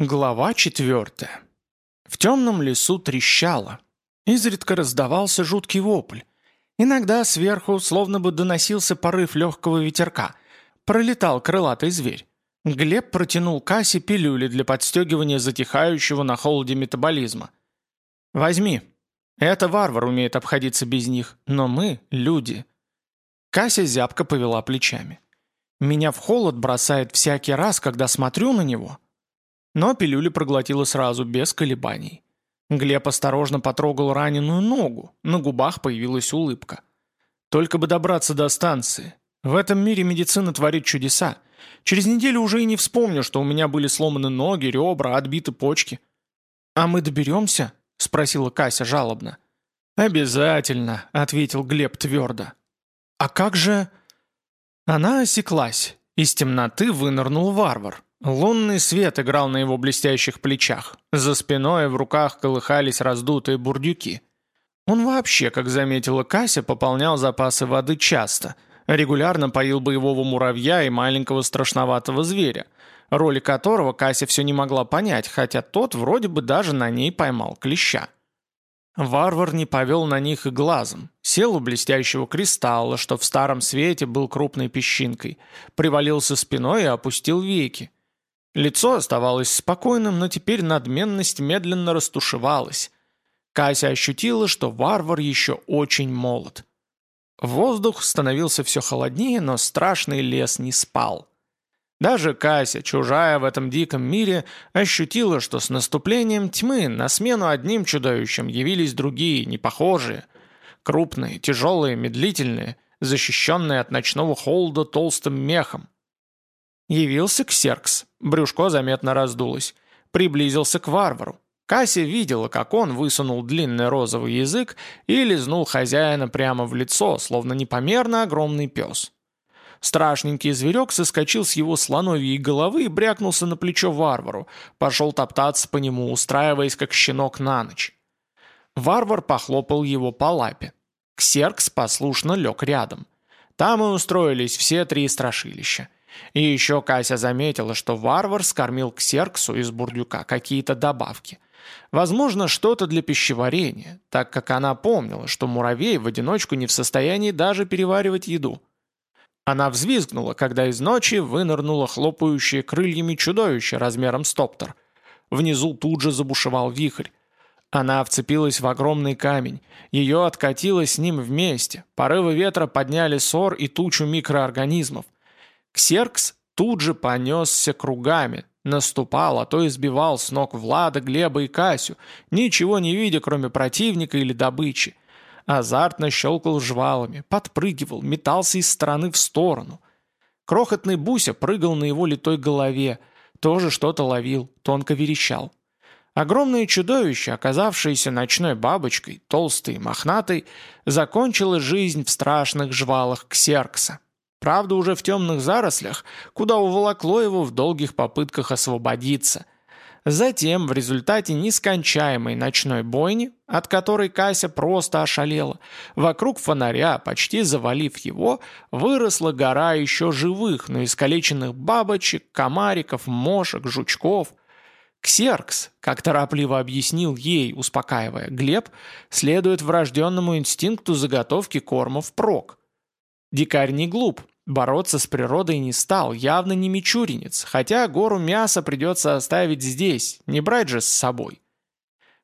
Глава четвертая. В темном лесу трещало. Изредка раздавался жуткий вопль. Иногда сверху словно бы доносился порыв легкого ветерка. Пролетал крылатый зверь. Глеб протянул Кассе пилюли для подстегивания затихающего на холоде метаболизма. «Возьми. Это варвар умеет обходиться без них, но мы — люди». Кася зябко повела плечами. «Меня в холод бросает всякий раз, когда смотрю на него». Но пилюли проглотила сразу, без колебаний. Глеб осторожно потрогал раненую ногу, на губах появилась улыбка. «Только бы добраться до станции. В этом мире медицина творит чудеса. Через неделю уже и не вспомню, что у меня были сломаны ноги, ребра, отбиты почки». «А мы доберемся?» — спросила Кася жалобно. «Обязательно», — ответил Глеб твердо. «А как же...» Она осеклась. Из темноты вынырнул варвар. Лунный свет играл на его блестящих плечах. За спиной в руках колыхались раздутые бурдюки. Он вообще, как заметила Кася, пополнял запасы воды часто. Регулярно поил боевого муравья и маленького страшноватого зверя, роли которого Кася все не могла понять, хотя тот вроде бы даже на ней поймал клеща. Варвар не повел на них и глазом. Сел у блестящего кристалла, что в старом свете был крупной песчинкой, привалился спиной и опустил веки. Лицо оставалось спокойным, но теперь надменность медленно растушевалась. Кася ощутила, что варвар еще очень молод. Воздух становился все холоднее, но страшный лес не спал. Даже Кася, чужая в этом диком мире, ощутила, что с наступлением тьмы на смену одним чудовищам явились другие, непохожие. Крупные, тяжелые, медлительные, защищенные от ночного холода толстым мехом. Явился Ксеркс. Брюшко заметно раздулось. Приблизился к варвару. Кася видела, как он высунул длинный розовый язык и лизнул хозяина прямо в лицо, словно непомерно огромный пес. Страшненький зверек соскочил с его слоновьей головы и брякнулся на плечо варвару, пошел топтаться по нему, устраиваясь как щенок на ночь. Варвар похлопал его по лапе. Ксеркс послушно лег рядом. Там и устроились все три страшилища. И еще Кася заметила, что варвар скормил к серксу из бурдюка какие-то добавки. Возможно, что-то для пищеварения, так как она помнила, что муравей в одиночку не в состоянии даже переваривать еду. Она взвизгнула, когда из ночи вынырнуло хлопающее крыльями чудовище размером с топтер. Внизу тут же забушевал вихрь. Она вцепилась в огромный камень. Ее откатило с ним вместе. Порывы ветра подняли ссор и тучу микроорганизмов. Ксеркс тут же понесся кругами, наступал, а то избивал с ног Влада, Глеба и Касю, ничего не видя, кроме противника или добычи. Азартно щелкал жвалами, подпрыгивал, метался из стороны в сторону. Крохотный Буся прыгал на его литой голове, тоже что-то ловил, тонко верещал. Огромное чудовище, оказавшееся ночной бабочкой, толстой и мохнатой, закончило жизнь в страшных жвалах Ксеркса. Правда, уже в темных зарослях, куда уволокло его в долгих попытках освободиться. Затем, в результате нескончаемой ночной бойни, от которой Кася просто ошалела, вокруг фонаря, почти завалив его, выросла гора еще живых, но искалеченных бабочек, комариков, мошек, жучков. Ксеркс, как торопливо объяснил ей, успокаивая Глеб, следует врожденному инстинкту заготовки корма впрок. Дикарь не глуп, бороться с природой не стал, явно не мичуринец, хотя гору мяса придется оставить здесь, не брать же с собой.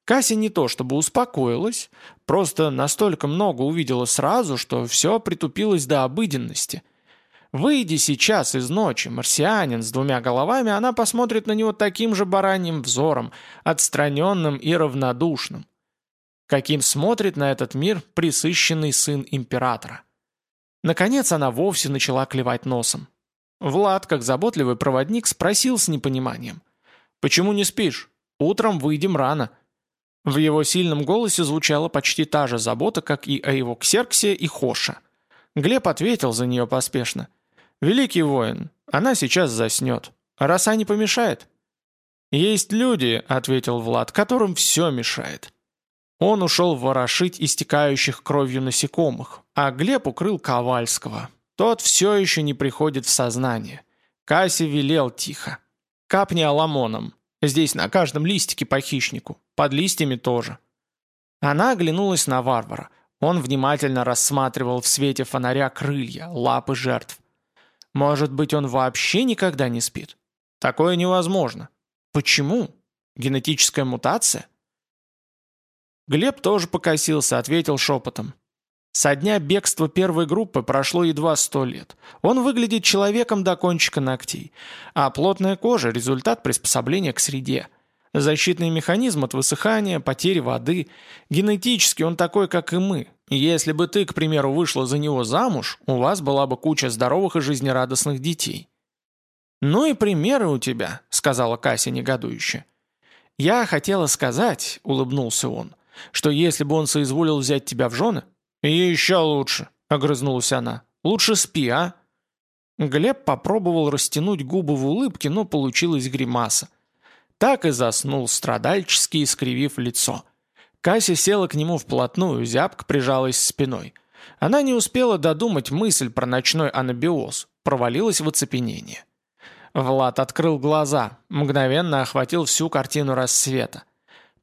Кася не то чтобы успокоилась, просто настолько много увидела сразу, что все притупилось до обыденности. Выйди сейчас из ночи, марсианин с двумя головами, она посмотрит на него таким же бараньим взором, отстраненным и равнодушным. Каким смотрит на этот мир присыщенный сын императора. Наконец она вовсе начала клевать носом. Влад, как заботливый проводник, спросил с непониманием. «Почему не спишь? Утром выйдем рано». В его сильном голосе звучала почти та же забота, как и о его ксерксе и Хоша. Глеб ответил за нее поспешно. «Великий воин, она сейчас заснет. Роса не помешает?» «Есть люди», — ответил Влад, — «которым все мешает. Он ушел ворошить истекающих кровью насекомых, а Глеб укрыл Ковальского. Тот все еще не приходит в сознание. Касси велел тихо. «Капни аламоном. Здесь на каждом листике по хищнику, под листьями тоже». Она оглянулась на варвара. Он внимательно рассматривал в свете фонаря крылья, лапы жертв. Может быть, он вообще никогда не спит? Такое невозможно. Почему? Генетическая мутация? Глеб тоже покосился, ответил шепотом. Со дня бегства первой группы прошло едва сто лет. Он выглядит человеком до кончика ногтей. А плотная кожа – результат приспособления к среде. Защитный механизм от высыхания, потери воды. Генетически он такой, как и мы. Если бы ты, к примеру, вышла за него замуж, у вас была бы куча здоровых и жизнерадостных детей. «Ну и примеры у тебя», — сказала Кася негодующе. «Я хотела сказать», — улыбнулся он, «что если бы он соизволил взять тебя в жены...» «Еще лучше», — огрызнулась она. «Лучше спи, а?» Глеб попробовал растянуть губы в улыбке, но получилась гримаса. Так и заснул, страдальчески искривив лицо. Кася села к нему вплотную, зябко прижалась спиной. Она не успела додумать мысль про ночной анабиоз, провалилась в оцепенение. Влад открыл глаза, мгновенно охватил всю картину рассвета.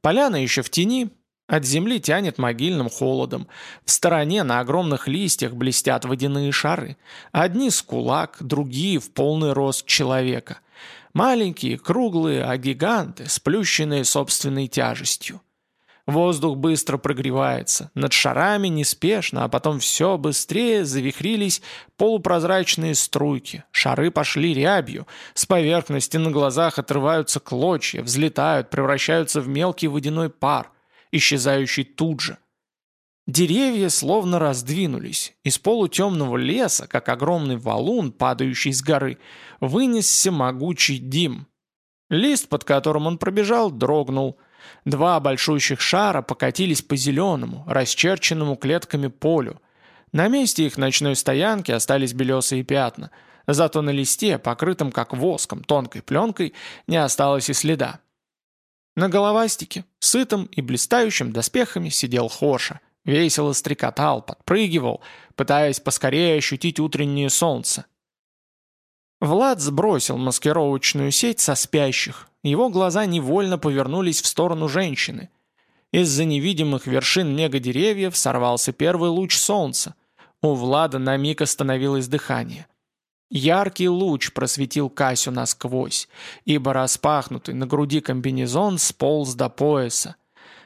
Поляна еще в тени, от земли тянет могильным холодом. В стороне на огромных листьях блестят водяные шары. Одни с кулак, другие в полный рост человека. Маленькие, круглые, а гиганты, сплющенные собственной тяжестью. Воздух быстро прогревается, над шарами неспешно, а потом все быстрее завихрились полупрозрачные струйки, шары пошли рябью, с поверхности на глазах отрываются клочья, взлетают, превращаются в мелкий водяной пар, исчезающий тут же. Деревья словно раздвинулись. Из полутемного леса, как огромный валун, падающий с горы, вынесся могучий дим. Лист, под которым он пробежал, дрогнул. Два большущих шара покатились по зеленому, расчерченному клетками полю. На месте их ночной стоянки остались белесые пятна. Зато на листе, покрытом как воском, тонкой пленкой, не осталось и следа. На головастике, сытым и блистающим доспехами, сидел Хоша – Весело стрекотал, подпрыгивал, пытаясь поскорее ощутить утреннее солнце. Влад сбросил маскировочную сеть со спящих. Его глаза невольно повернулись в сторону женщины. Из-за невидимых вершин мега-деревьев сорвался первый луч солнца. У Влада на миг остановилось дыхание. Яркий луч просветил Касю насквозь, ибо распахнутый на груди комбинезон сполз до пояса.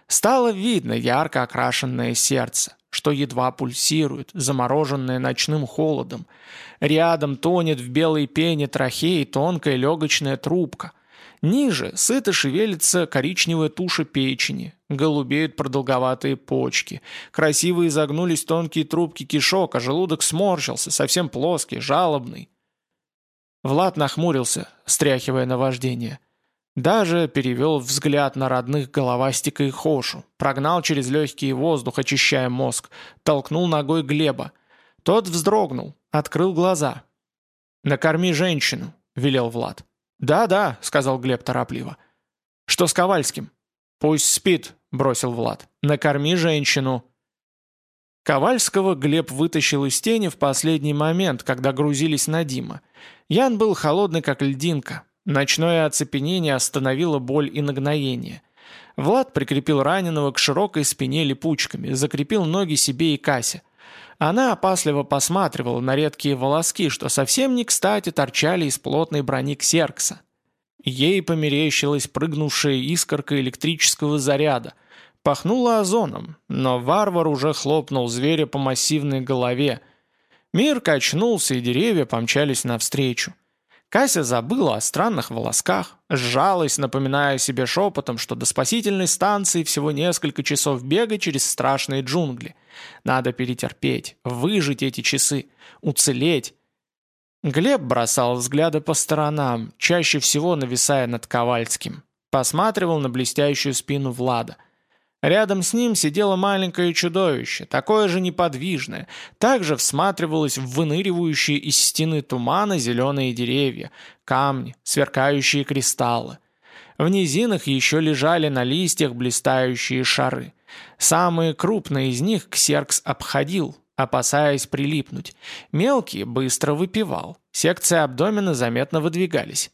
Стало видно ярко окрашенное сердце, что едва пульсирует, замороженное ночным холодом. Рядом тонет в белой пене трахеи тонкая легочная трубка. Ниже сыто шевелится коричневая туша печени, голубеют продолговатые почки. Красиво изогнулись тонкие трубки кишок, а желудок сморщился, совсем плоский, жалобный. Влад нахмурился, стряхивая наваждение. Даже перевел взгляд на родных головастика и Хошу, прогнал через легкий воздух, очищая мозг, толкнул ногой Глеба. Тот вздрогнул, открыл глаза. «Накорми женщину», — велел Влад. «Да-да», — сказал Глеб торопливо. «Что с Ковальским?» «Пусть спит», — бросил Влад. «Накорми женщину». Ковальского Глеб вытащил из тени в последний момент, когда грузились на Дима. Ян был холодный, как льдинка, Ночное оцепенение остановило боль и нагноение. Влад прикрепил раненого к широкой спине липучками, закрепил ноги себе и Касе. Она опасливо посматривала на редкие волоски, что совсем не кстати торчали из плотной брони ксеркса. Ей померещилась прыгнувшая искорка электрического заряда. Пахнуло озоном, но варвар уже хлопнул зверя по массивной голове. Мир качнулся, и деревья помчались навстречу. Кася забыла о странных волосках, сжалась, напоминая себе шепотом, что до спасительной станции всего несколько часов бега через страшные джунгли. Надо перетерпеть, выжить эти часы, уцелеть. Глеб бросал взгляды по сторонам, чаще всего нависая над Ковальским. Посматривал на блестящую спину Влада. Рядом с ним сидело маленькое чудовище, такое же неподвижное, также всматривалось в выныривающие из стены тумана зеленые деревья, камни, сверкающие кристаллы. В низинах еще лежали на листьях блистающие шары. Самые крупные из них Ксеркс обходил, опасаясь прилипнуть. Мелкие быстро выпивал. Секции абдомена заметно выдвигались.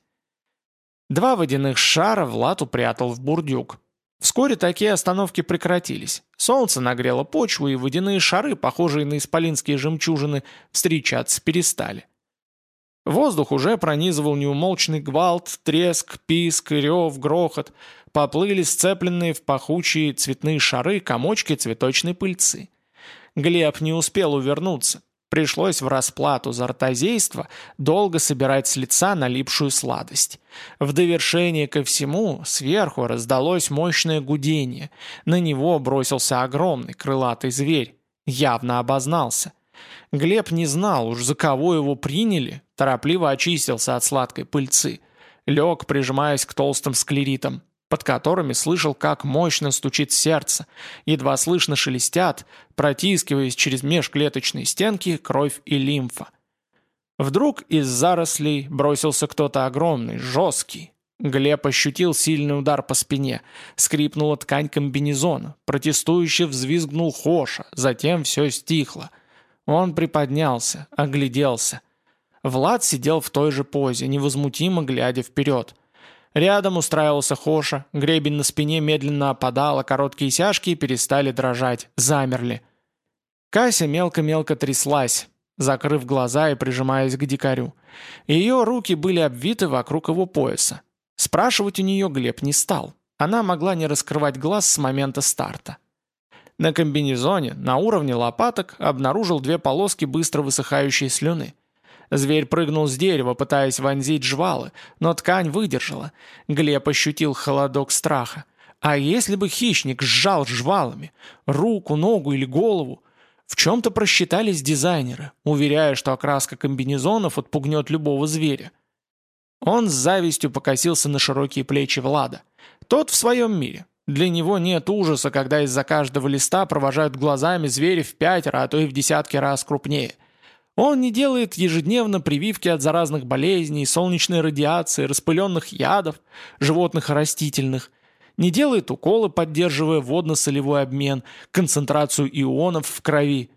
Два водяных шара Влад упрятал в бурдюк. Вскоре такие остановки прекратились. Солнце нагрело почву, и водяные шары, похожие на исполинские жемчужины, встречаться перестали. Воздух уже пронизывал неумолчный гвалт, треск, писк, рев, грохот. Поплыли сцепленные в пахучие цветные шары комочки цветочной пыльцы. Глеб не успел увернуться. Пришлось в расплату за ротозейство долго собирать с лица налипшую сладость. В довершение ко всему сверху раздалось мощное гудение. На него бросился огромный крылатый зверь. Явно обознался. Глеб не знал уж за кого его приняли, торопливо очистился от сладкой пыльцы. Лег, прижимаясь к толстым склеритам под которыми слышал, как мощно стучит сердце, едва слышно шелестят, протискиваясь через межклеточные стенки кровь и лимфа. Вдруг из зарослей бросился кто-то огромный, жесткий. Глеб ощутил сильный удар по спине, скрипнула ткань комбинезона, протестующе взвизгнул Хоша, затем все стихло. Он приподнялся, огляделся. Влад сидел в той же позе, невозмутимо глядя вперед – Рядом устраивался Хоша, гребень на спине медленно опадал, а короткие сяжки перестали дрожать, замерли. Кася мелко-мелко тряслась, закрыв глаза и прижимаясь к дикарю. Ее руки были обвиты вокруг его пояса. Спрашивать у нее Глеб не стал. Она могла не раскрывать глаз с момента старта. На комбинезоне, на уровне лопаток, обнаружил две полоски быстро высыхающей слюны. Зверь прыгнул с дерева, пытаясь вонзить жвалы, но ткань выдержала. Глеб ощутил холодок страха. А если бы хищник сжал жвалами руку, ногу или голову? В чем-то просчитались дизайнеры, уверяя, что окраска комбинезонов отпугнет любого зверя. Он с завистью покосился на широкие плечи Влада. Тот в своем мире. Для него нет ужаса, когда из-за каждого листа провожают глазами звери в пятеро, а то и в десятки раз крупнее. Он не делает ежедневно прививки от заразных болезней, солнечной радиации, распыленных ядов, животных и растительных. Не делает уколы, поддерживая водно-солевой обмен, концентрацию ионов в крови.